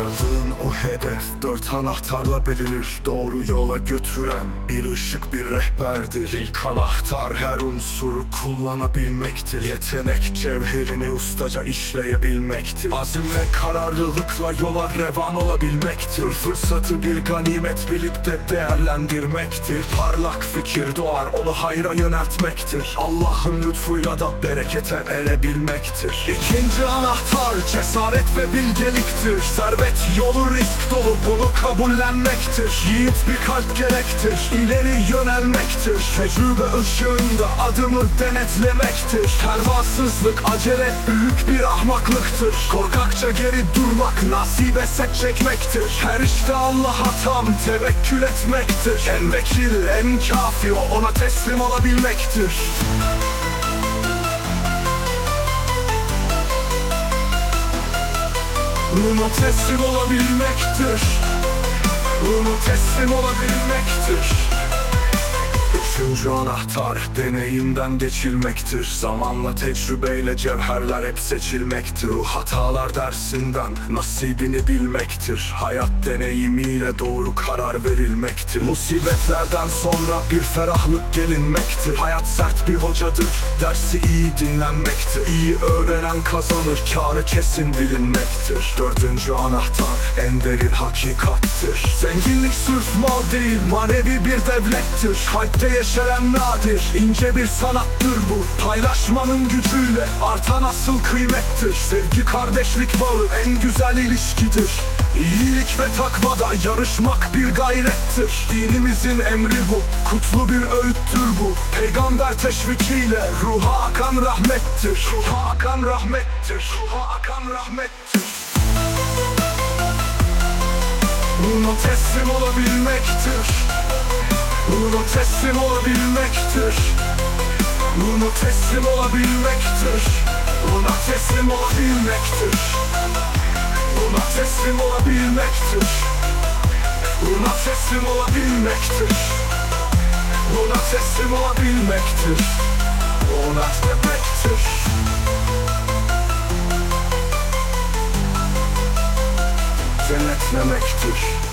Aradığın o hedef dört anahtarla belirir. Doğru yola götüren bir ışık bir rehberdir. İlk anahtar her unsuru kullanabilmektir. Yetenek cevherini ustaca işleyebilmektir. Azim ve kararlılıkla yola revan olabilmektir. Fırsatı bir ganimet bilip de değerlendirmektir. Parlak fikir doğar onu hayra yöneltmektir. Allah'ın lütfuyla da berekete erebilmektir İkinci anahtar cesaret ve bilgeliktir Servet yolu risk dolu bunu kabullenmektir. Yiğit bir kalp gerektir ileri yönelmektir. Tecrübe ışığında adımı denetlemektir. Pervasızlık acele büyük bir ahmaklıktır. Korkakça geri durmak nasibe set çekmektir. Her işte Allah'a tam tevekkül etmektir. En vekil en kafi o ona teslim olabilmektir Buna teslim olabilmektir. Buna teslim olabilmektir Üçüncü anahtar deneyimden geçilmektir. Zamanla tecrübeyle cevherler hep seçilmektir. O hatalar dersinden nasibini bilmektir. Hayat deneyimiyle doğru karar verilmektir. Musibetlerden sonra bir ferahlık gelinmektir. Hayat sert bir hocadır dersi iyi dinlenmektir. İyi öğrenen kazanır kârı kesin bilinmektir. Dördüncü anahtar en derin hakikattir. Zenginlik sırf mal değil manevi bir devlettir. Kalpte yeşeren nadir ince bir sanattır bu. Paylaşmanın gücüyle artan asıl kıymettir. Sevgi kardeşlik bağı en güzel ilişkidir. İyilik ve takvada yarışmak bir gayrettir. Dinimizin emri bu, kutlu bir öğüttür bu. Peygamber teşvikiyle ruha akan rahmettir. Ruha akan rahmettir, ruha akan rahmettir. Buna teslim olabilmektir Buna teslim olabilmektir. Buna teslim olabilmektir. Buna teslim olabilmektir. Buna teslim olabilmektir. Buna teslim olabilmektir. Buna teslim olabilmektir. Buna demektir Denetlemektir